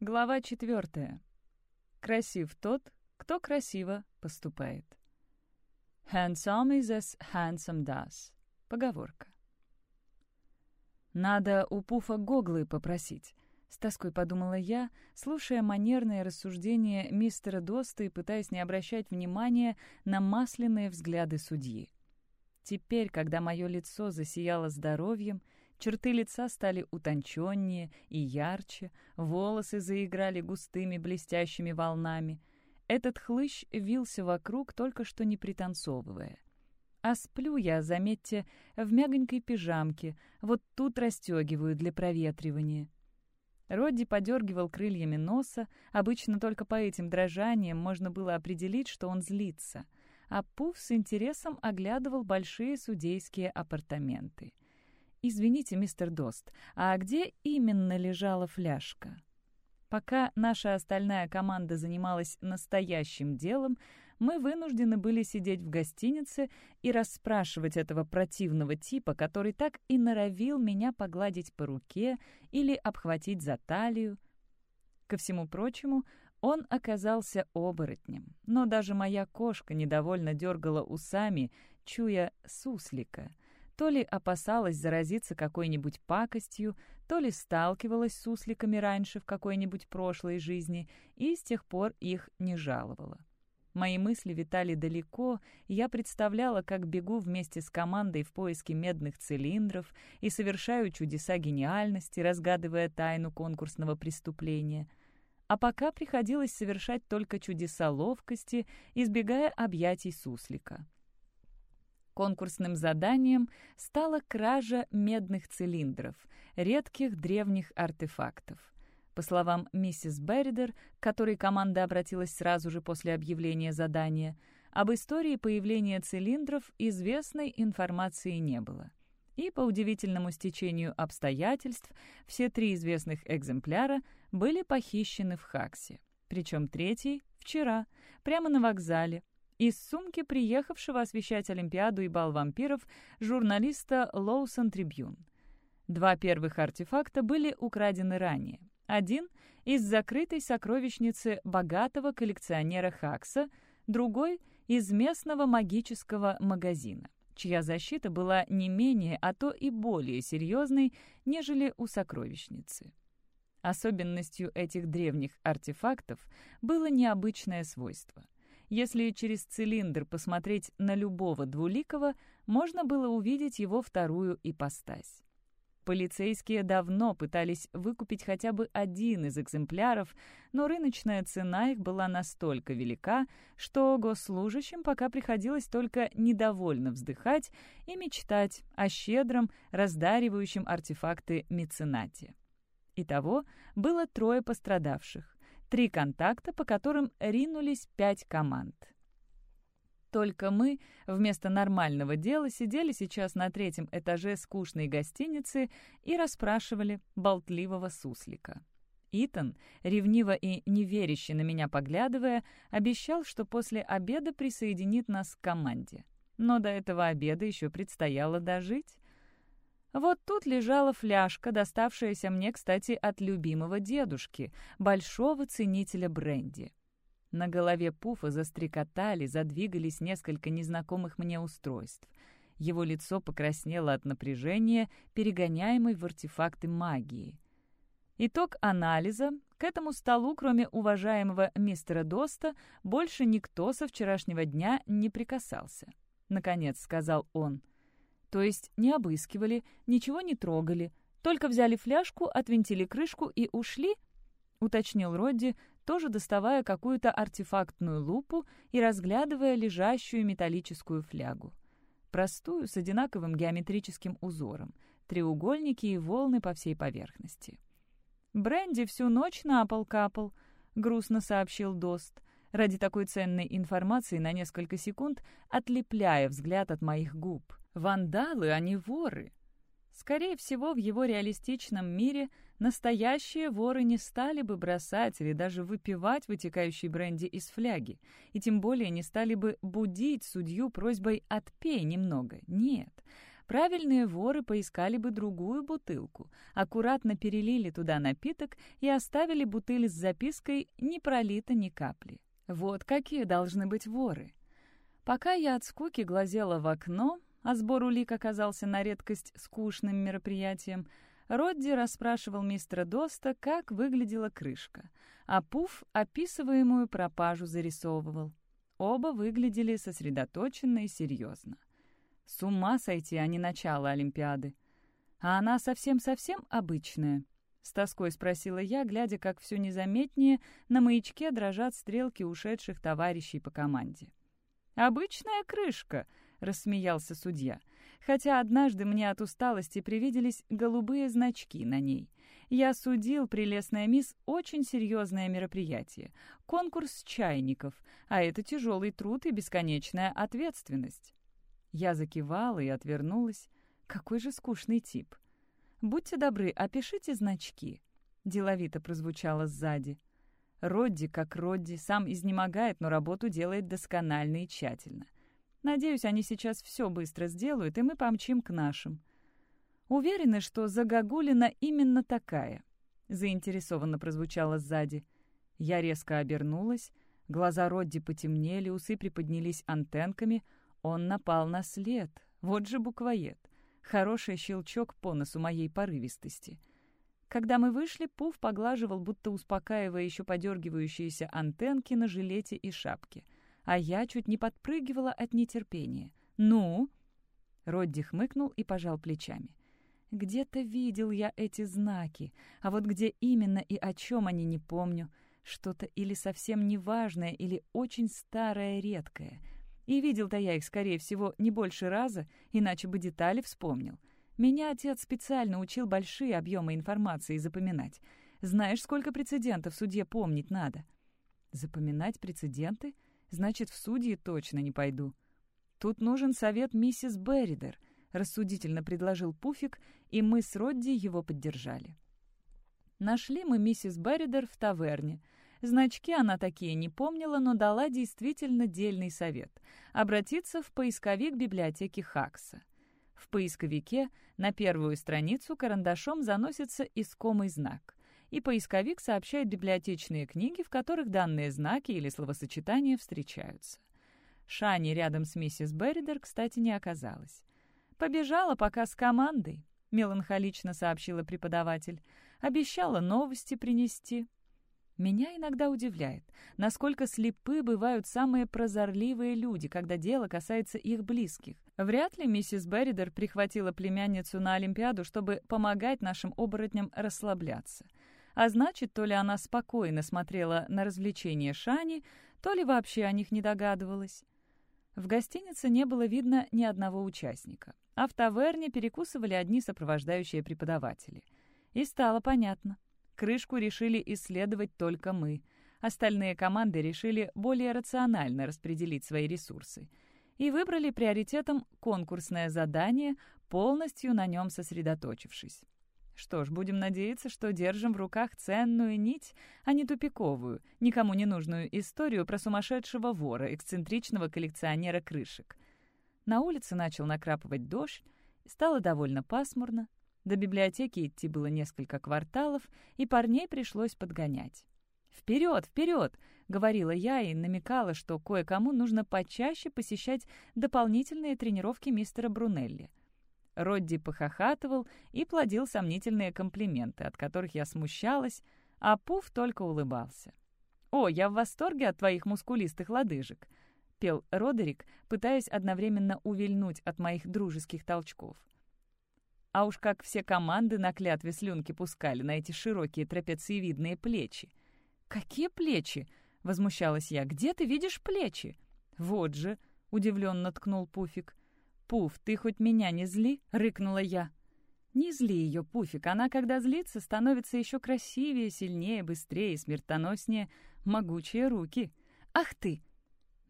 Глава четвертая. Красив тот, кто красиво поступает. Handsome is as handsome does. Поговорка. Надо у Пуфа гоглы попросить. С тоской подумала я, слушая манерные рассуждения мистера Доста и пытаясь не обращать внимания на масляные взгляды судьи. Теперь, когда мое лицо засияло здоровьем, черты лица стали утонченнее и ярче, волосы заиграли густыми блестящими волнами. Этот хлыщ вился вокруг, только что не пританцовывая. А сплю я, заметьте, в мягонькой пижамке, вот тут расстегиваю для проветривания. Родди подергивал крыльями носа, обычно только по этим дрожаниям можно было определить, что он злится, а Пуф с интересом оглядывал большие судейские апартаменты. «Извините, мистер Дост, а где именно лежала фляжка?» Пока наша остальная команда занималась настоящим делом, мы вынуждены были сидеть в гостинице и расспрашивать этого противного типа, который так и норовил меня погладить по руке или обхватить за талию. Ко всему прочему, он оказался оборотнем, но даже моя кошка недовольно дергала усами, чуя суслика. То ли опасалась заразиться какой-нибудь пакостью, то ли сталкивалась с сусликами раньше в какой-нибудь прошлой жизни и с тех пор их не жаловала. Мои мысли витали далеко, я представляла, как бегу вместе с командой в поиске медных цилиндров и совершаю чудеса гениальности, разгадывая тайну конкурсного преступления. А пока приходилось совершать только чудеса ловкости, избегая объятий суслика. Конкурсным заданием стала кража медных цилиндров, редких древних артефактов. По словам миссис Берридер, к которой команда обратилась сразу же после объявления задания, об истории появления цилиндров известной информации не было. И по удивительному стечению обстоятельств все три известных экземпляра были похищены в Хаксе. Причем третий — вчера, прямо на вокзале, из сумки приехавшего освещать Олимпиаду и бал вампиров журналиста Лоусон Трибюн. Два первых артефакта были украдены ранее. Один — из закрытой сокровищницы богатого коллекционера Хакса, другой — из местного магического магазина, чья защита была не менее, а то и более серьезной, нежели у сокровищницы. Особенностью этих древних артефактов было необычное свойство. Если через цилиндр посмотреть на любого двуликого, можно было увидеть его вторую ипостась. Полицейские давно пытались выкупить хотя бы один из экземпляров, но рыночная цена их была настолько велика, что госслужащим пока приходилось только недовольно вздыхать и мечтать о щедром, раздаривающем артефакты меценате. Итого было трое пострадавших, три контакта, по которым ринулись пять команд. Только мы вместо нормального дела сидели сейчас на третьем этаже скучной гостиницы и расспрашивали болтливого суслика. Итан, ревниво и неверяще на меня поглядывая, обещал, что после обеда присоединит нас к команде. Но до этого обеда еще предстояло дожить. Вот тут лежала фляжка, доставшаяся мне, кстати, от любимого дедушки, большого ценителя бренди. На голове Пуфа застрекотали, задвигались несколько незнакомых мне устройств. Его лицо покраснело от напряжения, перегоняемой в артефакты магии. Итог анализа. К этому столу, кроме уважаемого мистера Доста, больше никто со вчерашнего дня не прикасался. Наконец сказал он. То есть не обыскивали, ничего не трогали, только взяли фляжку, отвинтили крышку и ушли — уточнил Родди, тоже доставая какую-то артефактную лупу и разглядывая лежащую металлическую флягу. Простую, с одинаковым геометрическим узором, треугольники и волны по всей поверхности. «Бренди всю ночь на пол капал», — грустно сообщил Дост, ради такой ценной информации на несколько секунд отлепляя взгляд от моих губ. «Вандалы, а не воры!» Скорее всего, в его реалистичном мире настоящие воры не стали бы бросать или даже выпивать вытекающий бренди из фляги, и тем более не стали бы будить судью просьбой «отпей немного». Нет. Правильные воры поискали бы другую бутылку, аккуратно перелили туда напиток и оставили бутыль с запиской «Не пролито ни капли». Вот какие должны быть воры. Пока я от скуки глазела в окно, а сбор улик оказался на редкость скучным мероприятием, Родди расспрашивал мистера Доста, как выглядела крышка, а Пуф описываемую пропажу зарисовывал. Оба выглядели сосредоточенно и серьезно. С ума сойти, а не начало Олимпиады. А она совсем-совсем обычная. С тоской спросила я, глядя, как все незаметнее на маячке дрожат стрелки ушедших товарищей по команде. «Обычная крышка», — рассмеялся судья. «Хотя однажды мне от усталости привиделись голубые значки на ней. Я судил, прелестная мисс, очень серьезное мероприятие. Конкурс чайников, а это тяжелый труд и бесконечная ответственность. Я закивала и отвернулась. Какой же скучный тип. «Будьте добры, опишите значки», — деловито прозвучало сзади. Родди, как Родди, сам изнемогает, но работу делает досконально и тщательно. Надеюсь, они сейчас все быстро сделают, и мы помчим к нашим. Уверены, что Загогулина именно такая, — заинтересованно прозвучало сзади. Я резко обернулась, глаза Родди потемнели, усы приподнялись антенками — он напал на след. Вот же буквоед. Хороший щелчок по носу моей порывистости. Когда мы вышли, Пуф поглаживал, будто успокаивая еще подергивающиеся антенки на жилете и шапке. А я чуть не подпрыгивала от нетерпения. «Ну?» Родди хмыкнул и пожал плечами. «Где-то видел я эти знаки, а вот где именно и о чем они не помню. Что-то или совсем неважное, или очень старое, редкое. И видел-то я их, скорее всего, не больше раза, иначе бы детали вспомнил. Меня отец специально учил большие объемы информации запоминать. Знаешь, сколько прецедентов в суде помнить надо? Запоминать прецеденты? Значит, в судьи точно не пойду. Тут нужен совет миссис Берридер, рассудительно предложил Пуфик, и мы с Родди его поддержали. Нашли мы миссис Берридер в таверне — Значки она такие не помнила, но дала действительно дельный совет — обратиться в поисковик библиотеки Хакса. В поисковике на первую страницу карандашом заносится искомый знак, и поисковик сообщает библиотечные книги, в которых данные знаки или словосочетания встречаются. Шани рядом с миссис Берридер, кстати, не оказалась. «Побежала пока с командой», — меланхолично сообщила преподаватель. «Обещала новости принести». Меня иногда удивляет, насколько слепы бывают самые прозорливые люди, когда дело касается их близких. Вряд ли миссис Берридер прихватила племянницу на Олимпиаду, чтобы помогать нашим оборотням расслабляться. А значит, то ли она спокойно смотрела на развлечения Шани, то ли вообще о них не догадывалась. В гостинице не было видно ни одного участника, а в таверне перекусывали одни сопровождающие преподаватели. И стало понятно — Крышку решили исследовать только мы. Остальные команды решили более рационально распределить свои ресурсы. И выбрали приоритетом конкурсное задание, полностью на нем сосредоточившись. Что ж, будем надеяться, что держим в руках ценную нить, а не тупиковую, никому не нужную историю про сумасшедшего вора, эксцентричного коллекционера крышек. На улице начал накрапывать дождь, стало довольно пасмурно, до библиотеки идти было несколько кварталов, и парней пришлось подгонять. «Вперед, вперед!» — говорила я и намекала, что кое-кому нужно почаще посещать дополнительные тренировки мистера Брунелли. Родди похохатывал и плодил сомнительные комплименты, от которых я смущалась, а Пуф только улыбался. «О, я в восторге от твоих мускулистых лодыжек!» — пел Родерик, пытаясь одновременно увильнуть от моих дружеских толчков. А уж как все команды на клятве слюнки пускали на эти широкие трапециевидные плечи. «Какие плечи?» — возмущалась я. «Где ты видишь плечи?» «Вот же!» — удивленно ткнул Пуфик. «Пуф, ты хоть меня не зли?» — рыкнула я. «Не зли ее, Пуфик. Она, когда злится, становится еще красивее, сильнее, быстрее, смертоноснее. Могучие руки. Ах ты!»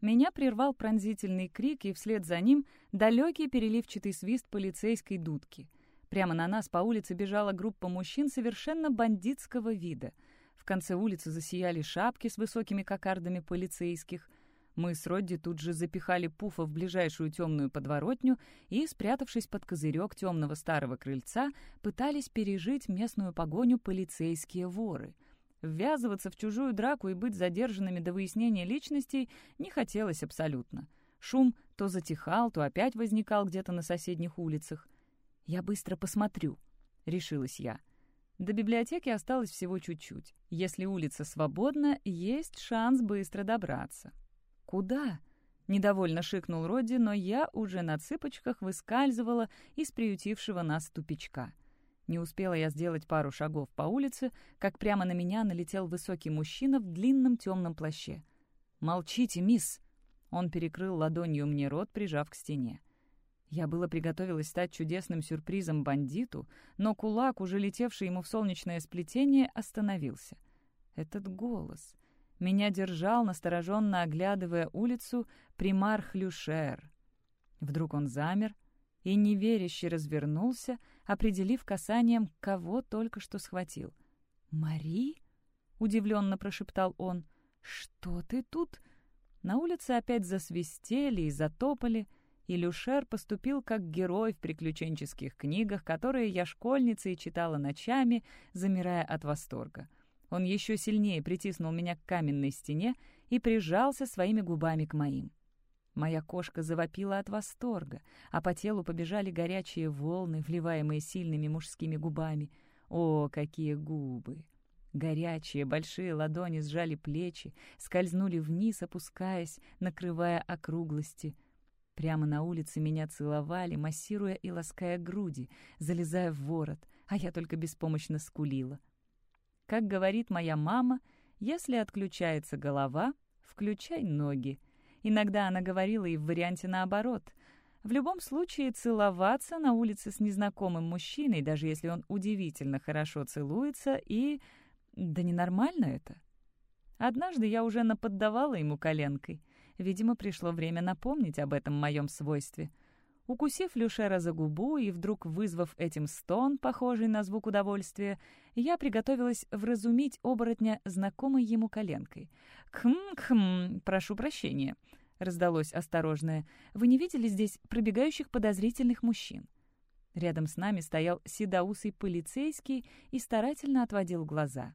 Меня прервал пронзительный крик, и вслед за ним далекий переливчатый свист полицейской дудки — Прямо на нас по улице бежала группа мужчин совершенно бандитского вида. В конце улицы засияли шапки с высокими кокардами полицейских. Мы с Родди тут же запихали Пуфа в ближайшую темную подворотню и, спрятавшись под козырек темного старого крыльца, пытались пережить местную погоню полицейские воры. Ввязываться в чужую драку и быть задержанными до выяснения личностей не хотелось абсолютно. Шум то затихал, то опять возникал где-то на соседних улицах. «Я быстро посмотрю», — решилась я. До библиотеки осталось всего чуть-чуть. Если улица свободна, есть шанс быстро добраться. «Куда?» — недовольно шикнул Родди, но я уже на цыпочках выскальзывала из приютившего нас тупичка. Не успела я сделать пару шагов по улице, как прямо на меня налетел высокий мужчина в длинном темном плаще. «Молчите, мисс!» Он перекрыл ладонью мне рот, прижав к стене. Я было приготовилась стать чудесным сюрпризом бандиту, но кулак, уже летевший ему в солнечное сплетение, остановился. Этот голос. Меня держал, настороженно оглядывая улицу, примар Люшер. Вдруг он замер и неверяще развернулся, определив касанием, кого только что схватил. «Мари?» — удивленно прошептал он. «Что ты тут?» На улице опять засвистели и затопали, и Люшер поступил как герой в приключенческих книгах, которые я школьницей читала ночами, замирая от восторга. Он еще сильнее притиснул меня к каменной стене и прижался своими губами к моим. Моя кошка завопила от восторга, а по телу побежали горячие волны, вливаемые сильными мужскими губами. О, какие губы! Горячие большие ладони сжали плечи, скользнули вниз, опускаясь, накрывая округлости. Прямо на улице меня целовали, массируя и лаская груди, залезая в ворот, а я только беспомощно скулила. Как говорит моя мама, если отключается голова, включай ноги. Иногда она говорила и в варианте наоборот. В любом случае, целоваться на улице с незнакомым мужчиной, даже если он удивительно хорошо целуется, и... Да ненормально это. Однажды я уже наподдавала ему коленкой. Видимо, пришло время напомнить об этом моем свойстве — Укусив Люшера за губу и вдруг вызвав этим стон, похожий на звук удовольствия, я приготовилась вразумить оборотня знакомой ему коленкой. «Кхм-кхм, прошу прощения», — раздалось осторожное. «Вы не видели здесь пробегающих подозрительных мужчин?» Рядом с нами стоял седоусый полицейский и старательно отводил глаза.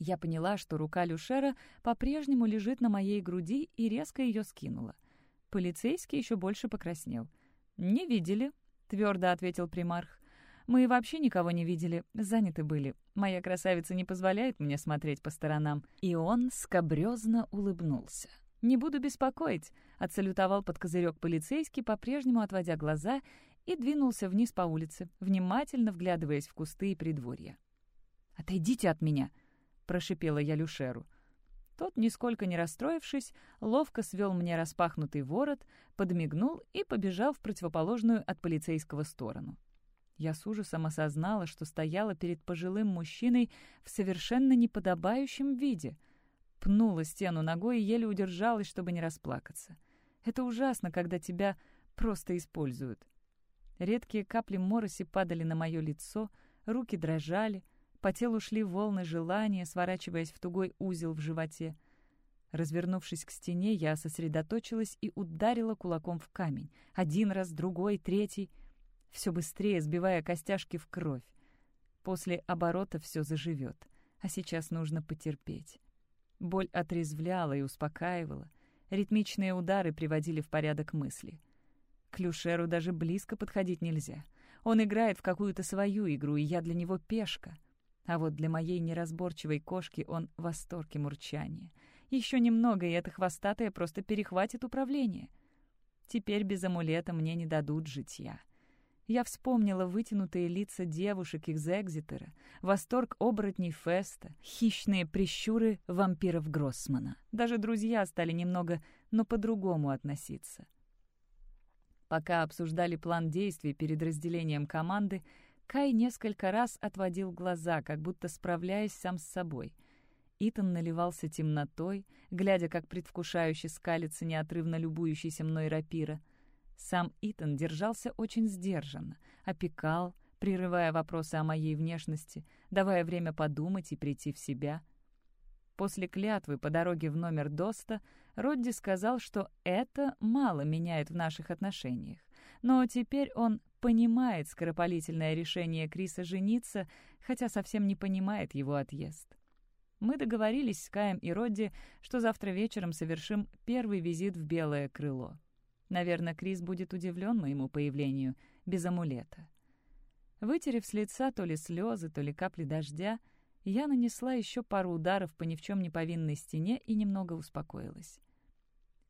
Я поняла, что рука Люшера по-прежнему лежит на моей груди и резко ее скинула. Полицейский еще больше покраснел. «Не видели», — твердо ответил примарх. «Мы вообще никого не видели, заняты были. Моя красавица не позволяет мне смотреть по сторонам». И он скобрезно улыбнулся. «Не буду беспокоить», — отсалютовал под козырек полицейский, по-прежнему отводя глаза, и двинулся вниз по улице, внимательно вглядываясь в кусты и придворья. «Отойдите от меня!» — прошипела я Люшеру. Тот, нисколько не расстроившись, ловко свел мне распахнутый ворот, подмигнул и побежал в противоположную от полицейского сторону. Я с ужасом осознала, что стояла перед пожилым мужчиной в совершенно неподобающем виде. Пнула стену ногой и еле удержалась, чтобы не расплакаться. Это ужасно, когда тебя просто используют. Редкие капли мороси падали на мое лицо, руки дрожали — по телу шли волны желания, сворачиваясь в тугой узел в животе. Развернувшись к стене, я сосредоточилась и ударила кулаком в камень. Один раз, другой, третий. Все быстрее, сбивая костяшки в кровь. После оборота все заживет. А сейчас нужно потерпеть. Боль отрезвляла и успокаивала. Ритмичные удары приводили в порядок мысли. К Люшеру даже близко подходить нельзя. Он играет в какую-то свою игру, и я для него пешка. А вот для моей неразборчивой кошки он в восторге мурчания. Еще немного, и эта хвостатая просто перехватит управление. Теперь без амулета мне не дадут житья. Я вспомнила вытянутые лица девушек из Экзитера, восторг оборотней Феста, хищные прищуры вампиров Гроссмана. Даже друзья стали немного, но по-другому относиться. Пока обсуждали план действий перед разделением команды, Кай несколько раз отводил глаза, как будто справляясь сам с собой. Итан наливался темнотой, глядя, как предвкушающе скалится неотрывно любующийся мной рапира. Сам Итан держался очень сдержанно, опекал, прерывая вопросы о моей внешности, давая время подумать и прийти в себя. После клятвы по дороге в номер Доста Родди сказал, что это мало меняет в наших отношениях. Но теперь он понимает скоропалительное решение Криса жениться, хотя совсем не понимает его отъезд. Мы договорились с Каем и Родди, что завтра вечером совершим первый визит в Белое Крыло. Наверное, Крис будет удивлен моему появлению без амулета. Вытерев с лица то ли слезы, то ли капли дождя, я нанесла еще пару ударов по ни в чем не повинной стене и немного успокоилась.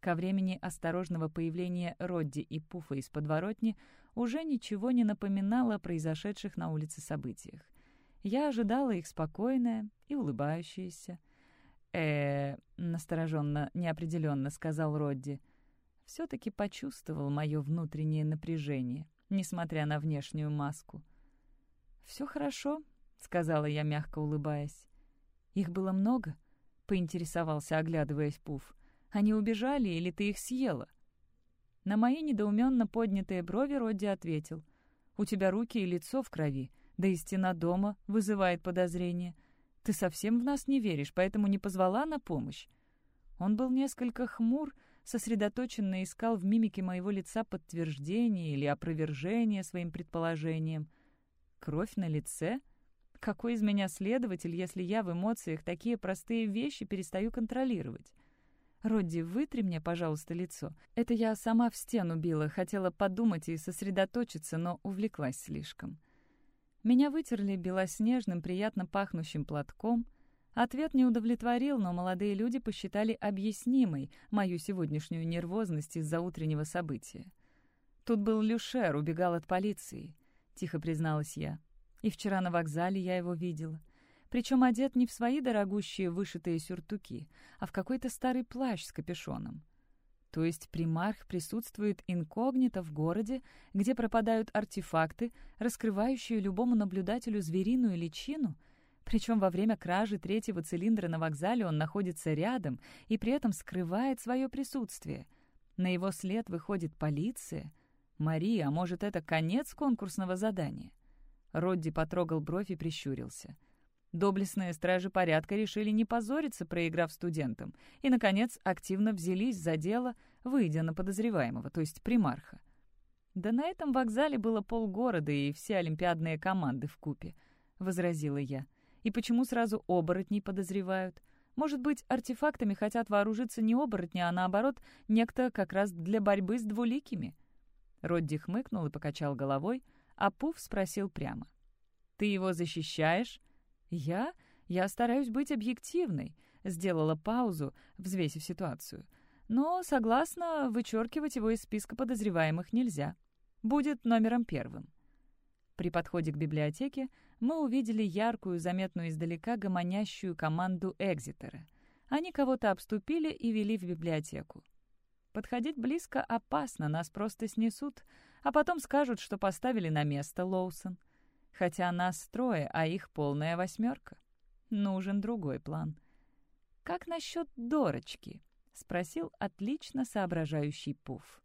Ко времени осторожного появления Родди и Пуфа из подворотни уже ничего не напоминало о произошедших на улице событиях. Я ожидала их спокойное и улыбающееся. э настороженно, неопределенно сказал Родди. Все-таки почувствовал мое внутреннее напряжение, несмотря на внешнюю маску. «Все хорошо», — сказала я, мягко улыбаясь. «Их было много?» — поинтересовался, оглядываясь Пуф. Они убежали, или ты их съела?» На мои недоуменно поднятые брови Родди ответил. «У тебя руки и лицо в крови, да и стена дома вызывает подозрение. Ты совсем в нас не веришь, поэтому не позвала на помощь». Он был несколько хмур, сосредоточенно искал в мимике моего лица подтверждение или опровержение своим предположением. Кровь на лице? Какой из меня следователь, если я в эмоциях такие простые вещи перестаю контролировать? «Родди, вытри мне, пожалуйста, лицо. Это я сама в стену била, хотела подумать и сосредоточиться, но увлеклась слишком». Меня вытерли белоснежным, приятно пахнущим платком. Ответ не удовлетворил, но молодые люди посчитали объяснимой мою сегодняшнюю нервозность из-за утреннего события. «Тут был Люшер, убегал от полиции», — тихо призналась я. «И вчера на вокзале я его видела причем одет не в свои дорогущие вышитые сюртуки, а в какой-то старый плащ с капюшоном. То есть примарх присутствует инкогнито в городе, где пропадают артефакты, раскрывающие любому наблюдателю звериную личину, причем во время кражи третьего цилиндра на вокзале он находится рядом и при этом скрывает свое присутствие. На его след выходит полиция. Мария, а может, это конец конкурсного задания? Родди потрогал бровь и прищурился. Доблестные стражи порядка решили не позориться, проиграв студентам, и, наконец, активно взялись за дело, выйдя на подозреваемого, то есть примарха. «Да на этом вокзале было полгорода и все олимпиадные команды в купе, возразила я. «И почему сразу оборотней подозревают? Может быть, артефактами хотят вооружиться не оборотни, а наоборот, некто как раз для борьбы с двуликими?» Родди хмыкнул и покачал головой, а Пуф спросил прямо. «Ты его защищаешь?» «Я? Я стараюсь быть объективной», — сделала паузу, взвесив ситуацию. «Но, согласно, вычеркивать его из списка подозреваемых нельзя. Будет номером первым». При подходе к библиотеке мы увидели яркую, заметную издалека гомонящую команду Экзитера. Они кого-то обступили и вели в библиотеку. Подходить близко опасно, нас просто снесут, а потом скажут, что поставили на место Лоусон хотя нас трое, а их полная восьмерка. Нужен другой план. «Как насчет Дорочки?» — спросил отлично соображающий Пуф.